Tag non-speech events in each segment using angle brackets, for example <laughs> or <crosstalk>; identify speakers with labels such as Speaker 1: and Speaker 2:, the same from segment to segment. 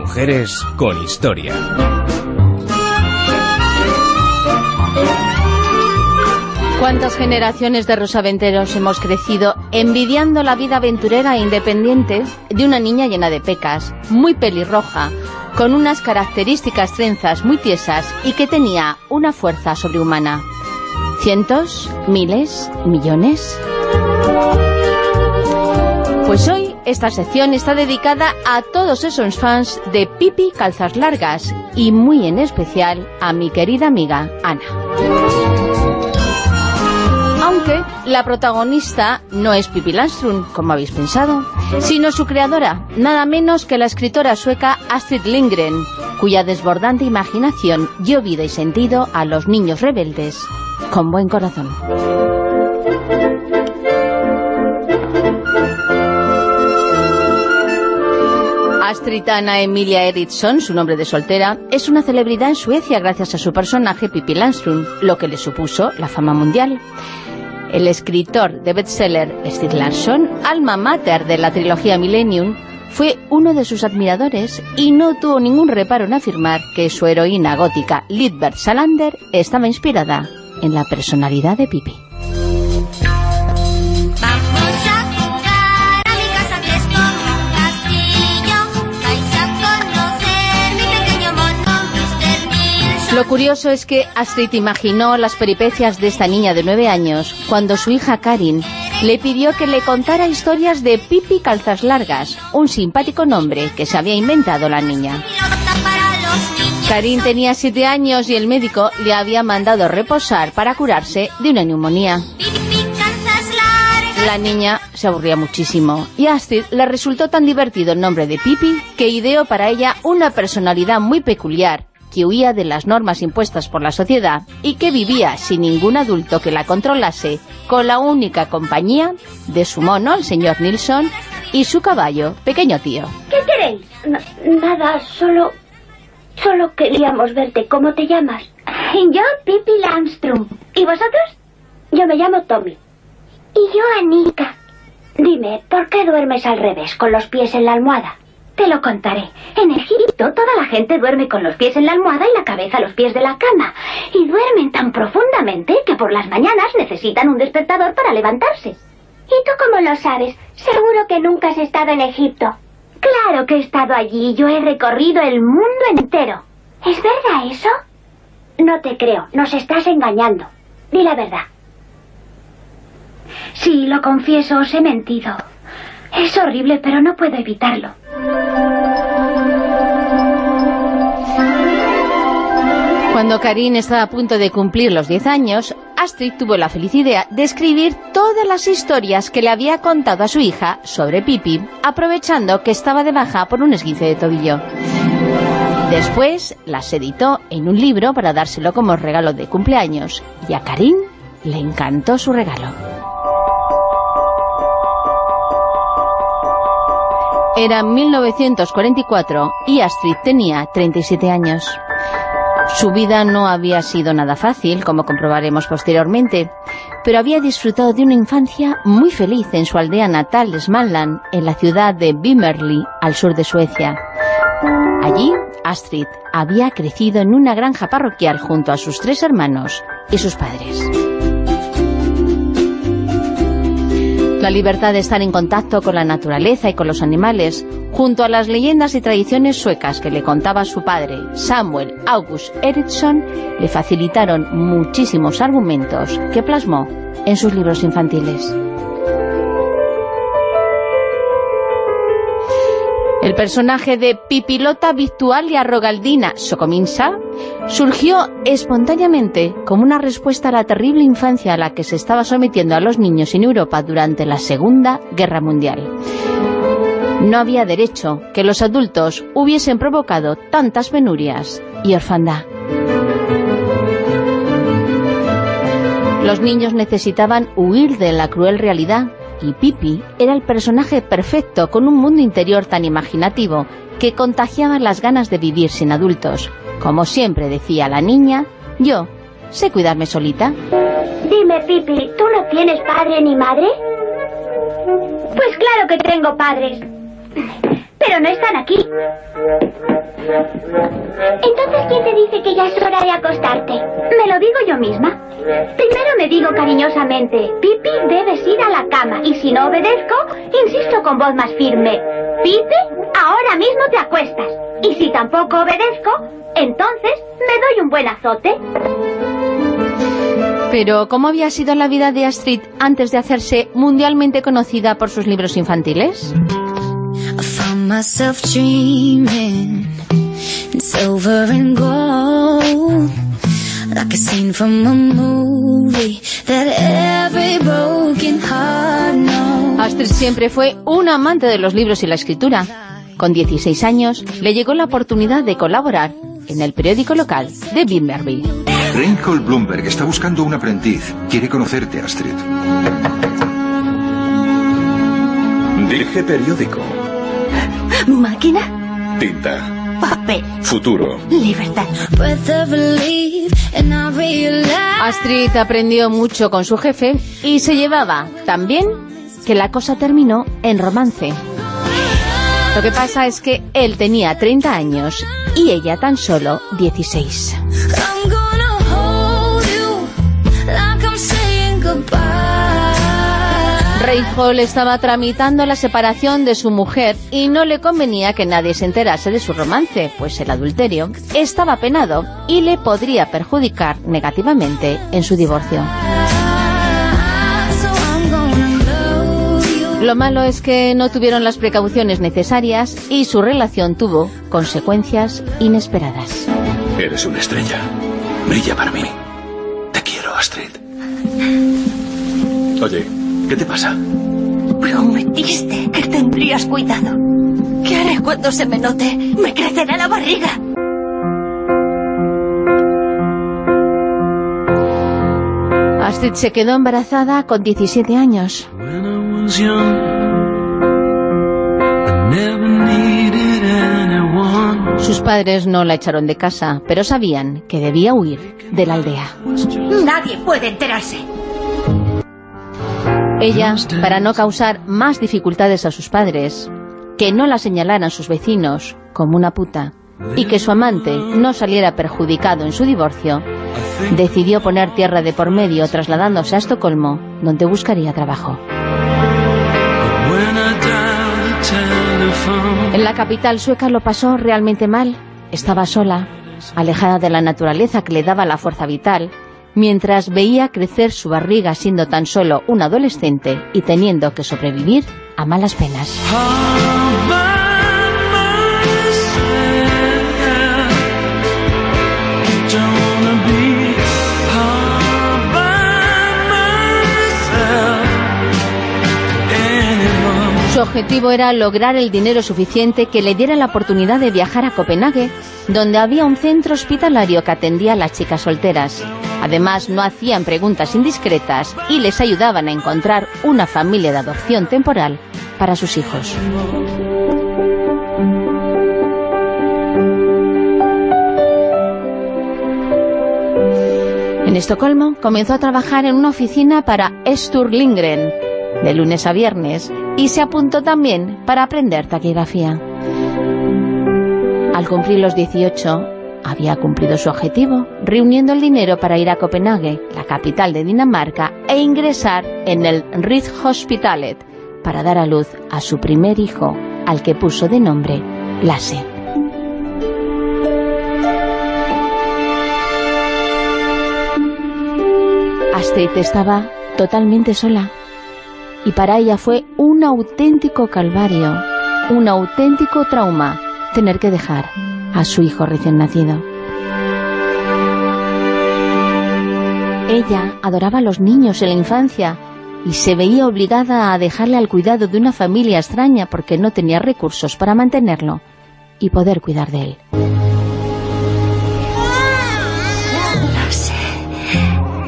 Speaker 1: Mujeres con historia.
Speaker 2: ¿Cuántas generaciones de rosaventeros hemos crecido envidiando la vida aventurera e independiente de una niña llena de pecas, muy pelirroja, con unas características trenzas muy tiesas y que tenía una fuerza sobrehumana? ¿Cientos? ¿Miles? ¿Millones? Pues hoy esta sección está dedicada a todos esos fans de Pipi Calzas Largas y muy en especial a mi querida amiga Ana. Aunque la protagonista no es Pippi Landström, como habéis pensado, sino su creadora, nada menos que la escritora sueca Astrid Lindgren, cuya desbordante imaginación dio vida y sentido a los niños rebeldes con buen corazón. Astritana Emilia Eriksson, su nombre de soltera, es una celebridad en Suecia gracias a su personaje Pippi Landström, lo que le supuso la fama mundial. El escritor de bestseller Stig Larsson, alma mater de la trilogía Millennium, fue uno de sus admiradores y no tuvo ningún reparo en afirmar que su heroína gótica Lidbert Salander estaba inspirada en la personalidad de Pippi. Curioso es que Astrid imaginó las peripecias de esta niña de nueve años cuando su hija Karin le pidió que le contara historias de Pipi Calzas Largas, un simpático nombre que se había inventado la niña. Karin tenía siete años y el médico le había mandado reposar para curarse de una neumonía. La niña se aburría muchísimo y Astrid le resultó tan divertido el nombre de Pipi que ideó para ella una personalidad muy peculiar que huía de las normas impuestas por la sociedad y que vivía sin ningún adulto que la controlase, con la única compañía de su mono, el señor Nilsson, y su caballo, pequeño tío.
Speaker 3: ¿Qué queréis? nada, solo... Solo queríamos verte. ¿Cómo te llamas?
Speaker 4: Yo, Pippi Landstrom.
Speaker 3: ¿Y vosotros?
Speaker 4: Yo me llamo Tommy.
Speaker 3: Y yo, Anika. Dime, ¿por qué duermes al revés, con los pies en la almohada?
Speaker 4: Te lo contaré. En Egipto toda la gente duerme con los pies en la almohada y la cabeza a los pies de la cama. Y duermen tan profundamente que por las mañanas necesitan un despertador para levantarse.
Speaker 3: ¿Y tú cómo lo sabes? Seguro que nunca has estado en Egipto.
Speaker 4: Claro que he estado allí. Yo he recorrido el mundo entero.
Speaker 3: ¿Es verdad eso?
Speaker 4: No te creo. Nos estás engañando. Di la verdad. Sí, lo confieso, os he mentido. Es horrible, pero no puedo evitarlo.
Speaker 2: Cuando Karin estaba a punto de cumplir los 10 años, Astrid tuvo la feliz idea de escribir todas las historias que le había contado a su hija sobre Pipi, aprovechando que estaba de baja por un esguince de tobillo. Después las editó en un libro para dárselo como regalo de cumpleaños, y a Karin le encantó su regalo. Era 1944 y Astrid tenía 37 años. Su vida no había sido nada fácil, como comprobaremos posteriormente, pero había disfrutado de una infancia muy feliz en su aldea natal de Småland, en la ciudad de Bimerli, al sur de Suecia. Allí, Astrid había crecido en una granja parroquial junto a sus tres hermanos y sus padres. La libertad de estar en contacto con la naturaleza y con los animales, junto a las leyendas y tradiciones suecas que le contaba su padre, Samuel August Eriksson, le facilitaron muchísimos argumentos que plasmó en sus libros infantiles. El personaje de Pipilota Victualia Rogaldina Socominsa surgió espontáneamente como una respuesta a la terrible infancia a la que se estaba sometiendo a los niños en Europa durante la Segunda Guerra Mundial. No había derecho que los adultos hubiesen provocado tantas penurias y orfandad. Los niños necesitaban huir de la cruel realidad y Pipi era el personaje perfecto con un mundo interior tan imaginativo que contagiaba las ganas de vivir sin adultos. Como siempre decía la niña, yo sé cuidarme solita.
Speaker 3: Dime, Pipi, ¿tú no tienes padre ni madre?
Speaker 4: Pues claro que tengo padres. Pero no están aquí.
Speaker 3: Entonces, ¿quién te dice que ya es hora de acostarte?
Speaker 4: Me lo digo yo misma. Primero me digo cariñosamente, Pipi, debes ir a la cama. Y si no obedezco, insisto con voz más firme, Pipi, ahora mismo te acuestas. Y si tampoco obedezco, entonces me doy un buen azote.
Speaker 2: Pero, ¿cómo había sido la vida de Astrid antes de hacerse mundialmente conocida por sus libros infantiles? Astrid siempre fue un amante de los libros y la escritura. Con 16 años le llegó la oportunidad de colaborar en el periódico local de Bimberby.
Speaker 5: Reinhold Bloomberg está buscando un aprendiz. Quiere conocerte, Astrid.
Speaker 6: Dirige periódico.
Speaker 7: ¿Máquina?
Speaker 6: Tinta.
Speaker 7: Papel.
Speaker 6: Futuro.
Speaker 7: Libertad.
Speaker 2: Astrid aprendió mucho con su jefe y se llevaba tan bien que la cosa terminó en romance. Lo que pasa es que él tenía 30 años y ella tan solo 16.
Speaker 8: I'm gonna hold you like I'm saying goodbye.
Speaker 2: Reinhold estaba tramitando la separación de su mujer y no le convenía que nadie se enterase de su romance, pues el adulterio estaba penado y le podría perjudicar negativamente en su divorcio. Lo malo es que no tuvieron las precauciones necesarias y su relación tuvo consecuencias inesperadas.
Speaker 6: Eres una estrella. Brilla para mí. Te quiero, Astrid. Oye, ¿qué te pasa?
Speaker 7: Prometiste que tendrías cuidado. ¿Qué haré cuando se me note? Me crecerá la barriga.
Speaker 2: Astrid se quedó embarazada con 17 años.
Speaker 9: When I was young, I never needed anyone.
Speaker 2: Sus padres no la echaron de casa, pero sabían que debía huir de la aldea.
Speaker 7: Nadie puede enterarse.
Speaker 2: Ella, para no causar más dificultades a sus padres, que no la señalaran sus vecinos como una puta y que su amante no saliera perjudicado en su divorcio, decidió poner tierra de por medio trasladándose a Estocolmo, donde buscaría trabajo. En la capital sueca lo pasó realmente mal. Estaba sola, alejada de la naturaleza que le daba la fuerza vital, mientras veía crecer su barriga siendo tan solo un adolescente y teniendo que sobrevivir a malas penas. Su objetivo era lograr el dinero suficiente que le diera la oportunidad de viajar a Copenhague, donde había un centro hospitalario que atendía a las chicas solteras. Además, no hacían preguntas indiscretas y les ayudaban a encontrar una familia de adopción temporal para sus hijos. En Estocolmo comenzó a trabajar en una oficina para Stur Lindgren, de lunes a viernes, y se apuntó también para aprender taquigrafía. Al cumplir los 18, había cumplido su objetivo, reuniendo el dinero para ir a Copenhague, la capital de Dinamarca, e ingresar en el Rigshospitalet para dar a luz a su primer hijo, al que puso de nombre Lasse. Astrid estaba totalmente sola y para ella fue un auténtico calvario, un auténtico trauma tener que dejar a su hijo recién nacido. Ella adoraba a los niños en la infancia y se veía obligada a dejarle al cuidado de una familia extraña porque no tenía recursos para mantenerlo y poder cuidar de él.
Speaker 7: Sé.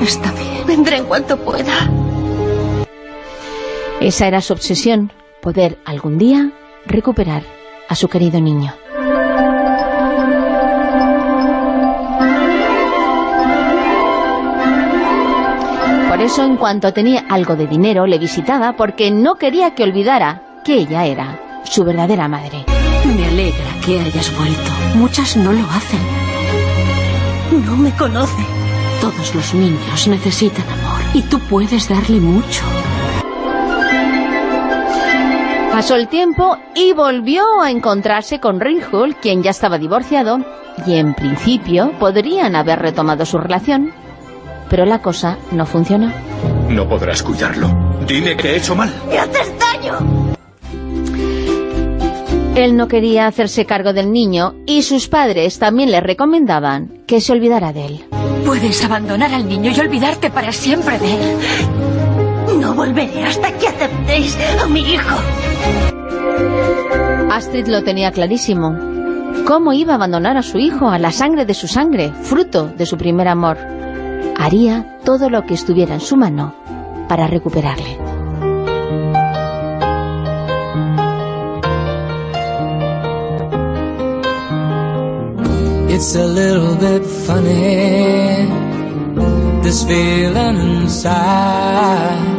Speaker 7: Está bien. Vendré en cuanto pueda.
Speaker 2: Esa era su obsesión, poder algún día recuperar a su querido niño. Por eso, en cuanto tenía algo de dinero, le visitaba porque no quería que olvidara que ella era su verdadera madre.
Speaker 7: Me alegra que hayas vuelto. Muchas no lo hacen. No me conoce. Todos los niños necesitan amor y tú puedes darle mucho.
Speaker 2: Pasó el tiempo y volvió a encontrarse con Ringhull, quien ya estaba divorciado, y en principio podrían haber retomado su relación, pero la cosa no funcionó.
Speaker 6: No podrás cuidarlo. Dime que he hecho mal.
Speaker 7: ¡Me haces daño!
Speaker 2: Él no quería hacerse cargo del niño y sus padres también le recomendaban que se olvidara de él.
Speaker 7: Puedes abandonar al niño y olvidarte para siempre de él. Volveré hasta que aceptéis a mi hijo.
Speaker 2: Astrid lo tenía clarísimo. ¿Cómo iba a abandonar a su hijo, a la sangre de su sangre, fruto de su primer amor? Haría todo lo que estuviera en su mano para recuperarle.
Speaker 9: It's a little bit funny, this feeling inside.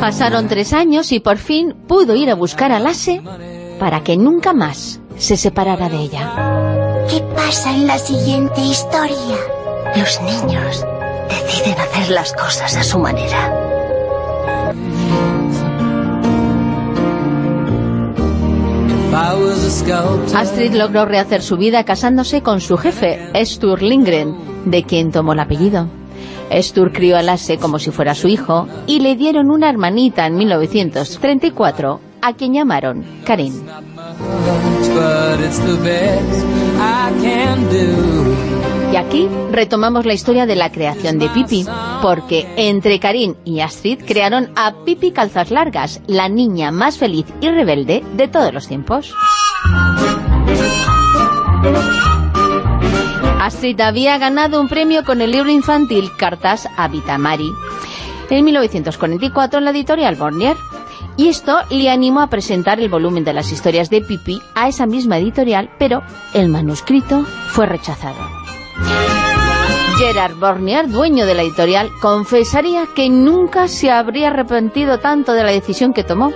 Speaker 2: Pasaron tres años y por fin pudo ir a buscar a Lasse para que nunca más se separara de ella.
Speaker 7: ¿Qué pasa en la siguiente historia? Los niños deciden hacer las cosas a su manera.
Speaker 2: Astrid logró rehacer su vida casándose con su jefe, Stur Lindgren, de quien tomó el apellido. Stur crió a Lasse como si fuera su hijo y le dieron una hermanita en 1934 a quien llamaron Karin. Y aquí retomamos la historia de la creación de Pipi, porque entre Karin y Astrid crearon a Pipi Calzas Largas, la niña más feliz y rebelde de todos los tiempos. Astrid había ganado un premio con el libro infantil Cartas a Vitamari en 1944 en la editorial Bornier. Y esto le animó a presentar el volumen de las historias de Pipi a esa misma editorial, pero el manuscrito fue rechazado. Gerard Bornier, dueño de la editorial, confesaría que nunca se habría arrepentido tanto de la decisión que tomó,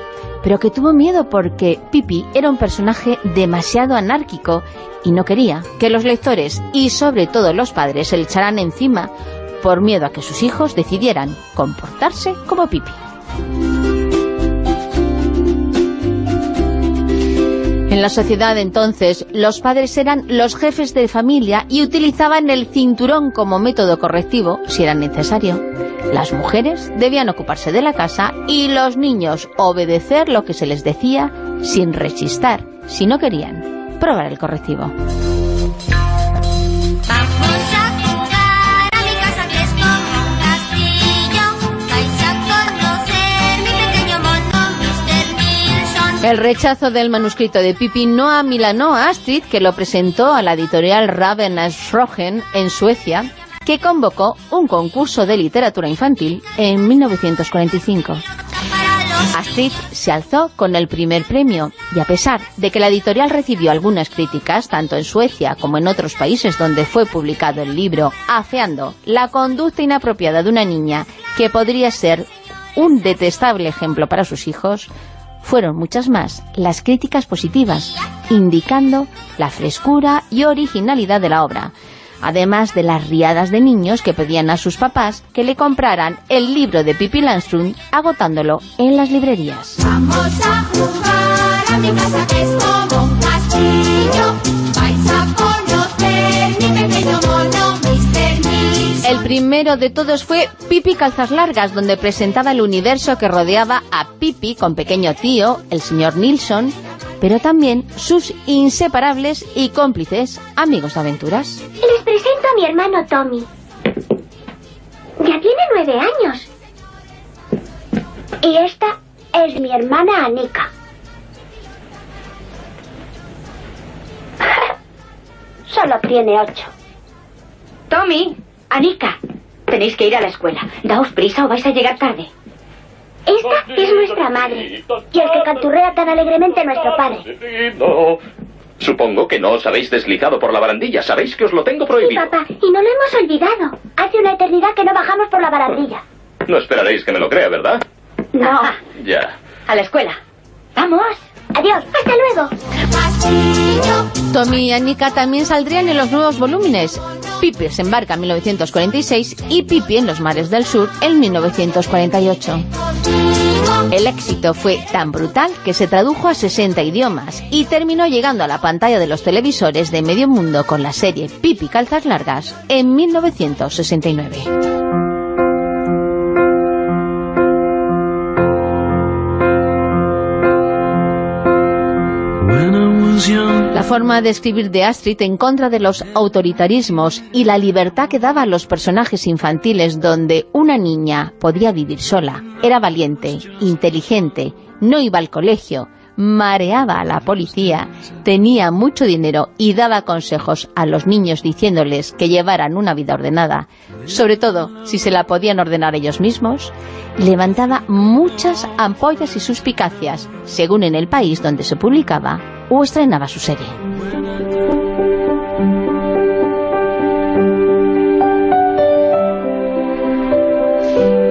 Speaker 2: pero que tuvo miedo porque Pipi era un personaje demasiado anárquico y no quería que los lectores y sobre todo los padres se le echaran encima por miedo a que sus hijos decidieran comportarse como Pipi. En la sociedad entonces, los padres eran los jefes de familia y utilizaban el cinturón como método correctivo si era necesario. Las mujeres debían ocuparse de la casa y los niños obedecer lo que se les decía sin rechistar, si no querían probar el correctivo. El rechazo del manuscrito de Pipi no a Astrid, que lo presentó a la editorial Ravensrogen en Suecia, que convocó un concurso de literatura infantil en 1945. Astrid se alzó con el primer premio y a pesar de que la editorial recibió algunas críticas, tanto en Suecia como en otros países donde fue publicado el libro, afeando la conducta inapropiada de una niña que podría ser un detestable ejemplo para sus hijos, fueron muchas más las críticas positivas, indicando la frescura y originalidad de la obra, además de las riadas de niños que pedían a sus papás que le compraran el libro de Pippi Landström agotándolo en las librerías.
Speaker 8: Vamos a jugar a mi casa que es como un castillo. Vais a conocer mi pequeño.
Speaker 2: El primero de todos fue Pipi Calzas Largas, donde presentaba el universo que rodeaba a Pipi con pequeño tío, el señor Nilsson, pero también sus inseparables y cómplices amigos de aventuras.
Speaker 3: Les presento a mi hermano Tommy. Ya tiene nueve años. Y esta es mi hermana Anika. <laughs> Solo tiene ocho.
Speaker 4: Tommy, Anika, tenéis que ir a la escuela. Daos prisa o vais a llegar tarde.
Speaker 3: Esta es nuestra madre. Y el que canturrea tan alegremente nuestro padre.
Speaker 6: Supongo que no os habéis deslizado por la barandilla. Sabéis que os lo tengo
Speaker 3: Sí,
Speaker 6: prohibido.
Speaker 3: papá, y no lo hemos olvidado. Hace una eternidad que no bajamos por la barandilla.
Speaker 6: No esperaréis que me lo crea, ¿verdad?
Speaker 3: No,
Speaker 6: Ya.
Speaker 3: a la escuela. ¡Vamos! Adiós, hasta luego.
Speaker 2: Tommy y Annika también saldrían en los nuevos volúmenes. Pipi se embarca en 1946 y Pipi en los mares del sur en 1948. El éxito fue tan brutal que se tradujo a 60 idiomas y terminó llegando a la pantalla de los televisores de medio mundo con la serie Pipi Calzas Largas en 1969. La forma de escribir de Astrid en contra de los autoritarismos y la libertad que daba a los personajes infantiles donde una niña podía vivir sola, era valiente, inteligente, no iba al colegio, mareaba a la policía, tenía mucho dinero y daba consejos a los niños diciéndoles que llevaran una vida ordenada, sobre todo si se la podían ordenar ellos mismos, levantaba muchas ampollas y suspicacias, según en el país donde se publicaba o estrenaba su serie.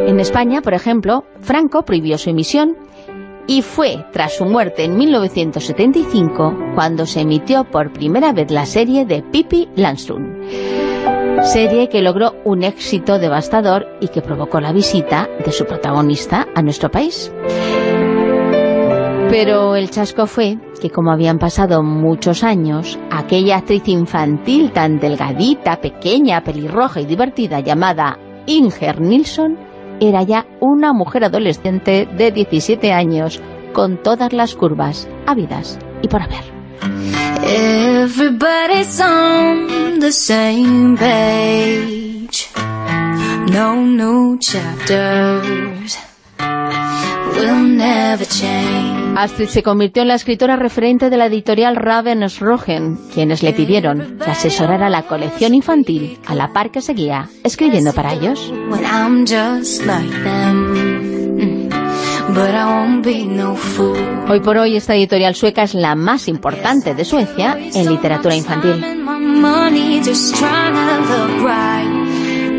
Speaker 2: En España, por ejemplo, Franco prohibió su emisión y fue tras su muerte en 1975 cuando se emitió por primera vez la serie de Pippi Landström. Serie que logró un éxito devastador y que provocó la visita de su protagonista a nuestro país. Pero el chasco fue que como habían pasado muchos años, aquella actriz infantil tan delgadita, pequeña, pelirroja y divertida llamada Inger Nilsson era ya una mujer adolescente de 17 años con todas las curvas habidas y por haber.
Speaker 10: Everybody's on the same page. No new chapters will never change.
Speaker 2: Astrid se convirtió en la escritora referente de la editorial Ravensrogen, quienes le pidieron que asesorara la colección infantil a la par que seguía escribiendo para ellos.
Speaker 10: Fool.
Speaker 2: Hoy por hoy esta editorial sueca es la más importante de Suecia en literatura infantil.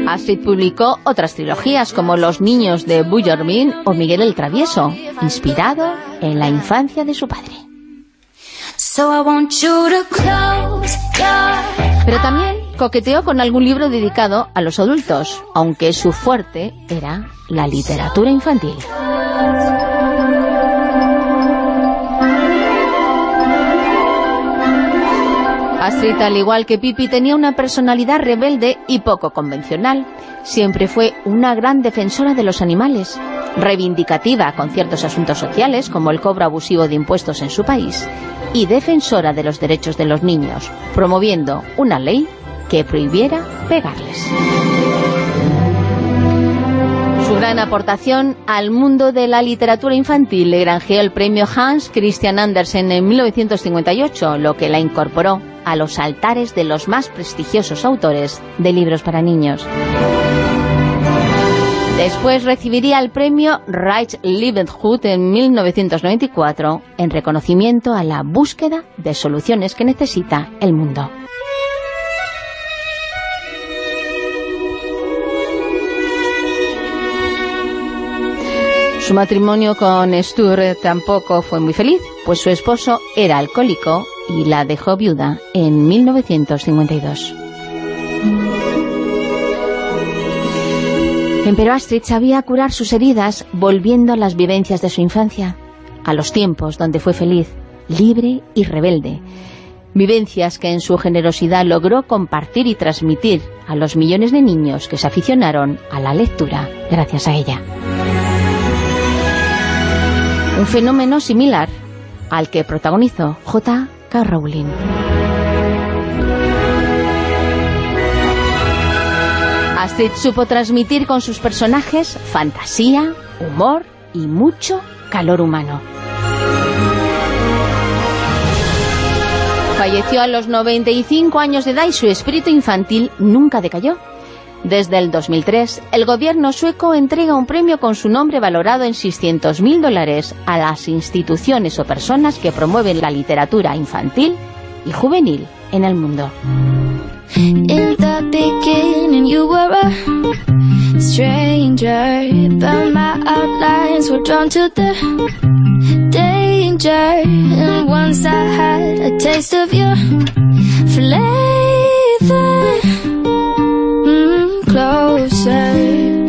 Speaker 2: Astrid publicó otras trilogías como Los niños de Bullermin o Miguel el Travieso, inspirado en la infancia de su padre. Pero también coqueteó con algún libro dedicado a los adultos, aunque su fuerte era la literatura infantil. Astrid, al igual que Pippi, tenía una personalidad rebelde y poco convencional. Siempre fue una gran defensora de los animales, reivindicativa con ciertos asuntos sociales, como el cobro abusivo de impuestos en su país, y defensora de los derechos de los niños, promoviendo una ley que prohibiera pegarles. Su gran aportación al mundo de la literatura infantil le granjeó el premio Hans Christian Andersen en 1958, lo que la incorporó a los altares de los más prestigiosos autores de libros para niños. Después recibiría el premio Reich Lebenshut en 1994 en reconocimiento a la búsqueda de soluciones que necesita el mundo. Su matrimonio con Sture tampoco fue muy feliz, pues su esposo era alcohólico y la dejó viuda en 1952. Empero Astrid sabía curar sus heridas volviendo a las vivencias de su infancia, a los tiempos donde fue feliz, libre y rebelde. Vivencias que en su generosidad logró compartir y transmitir a los millones de niños que se aficionaron a la lectura gracias a ella. Un fenómeno similar al que protagonizó Rowling. Astrid supo transmitir con sus personajes fantasía, humor y mucho calor humano. Falleció a los 95 años de edad y su espíritu infantil nunca decayó. Desde el 2003, el gobierno sueco entrega un premio con su nombre valorado en 600.000 dólares a las instituciones o personas que promueven la literatura infantil y juvenil en el mundo.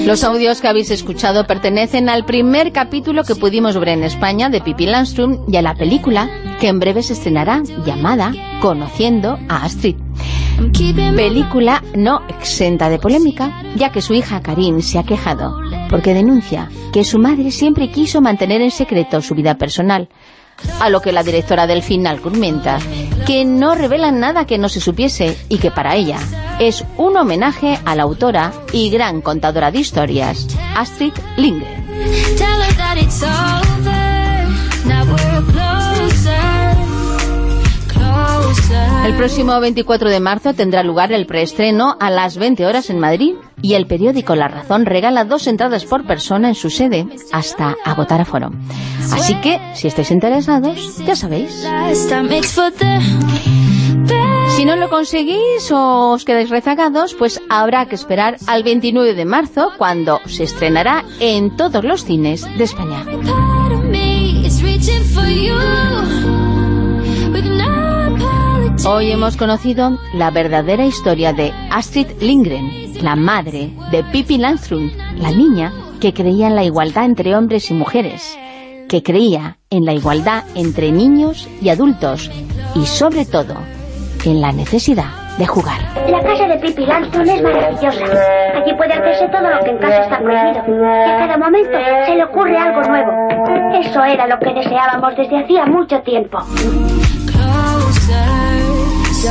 Speaker 2: Los audios que habéis escuchado pertenecen al primer capítulo que pudimos ver en España de Pippi Landström y a la película que en breve se estrenará llamada Conociendo a Astrid. Película no exenta de polémica, ya que su hija Karin se ha quejado porque denuncia que su madre siempre quiso mantener en secreto su vida personal, a lo que la directora del final comenta que no revelan nada que no se supiese y que para ella es un homenaje a la autora y gran contadora de historias, Astrid Lindgren. El próximo 24 de marzo tendrá lugar el preestreno a las 20 horas en Madrid y el periódico La Razón regala dos entradas por persona en su sede hasta agotar aforo. Así que, si estáis interesados, ya sabéis. Si no lo conseguís o os quedáis rezagados, pues habrá que esperar al 29 de marzo cuando se estrenará en todos los cines de España. Hoy hemos conocido la verdadera historia de Astrid Lindgren, la madre de Pippi Landström, la niña que creía en la igualdad entre hombres y mujeres, que creía en la igualdad entre niños y adultos y sobre todo en la necesidad de jugar.
Speaker 3: La casa de Pippi Langton es maravillosa. Allí puede hacerse todo lo que en casa está prohibido. Y a cada momento se le ocurre algo nuevo. Eso era lo que deseábamos desde hacía mucho tiempo.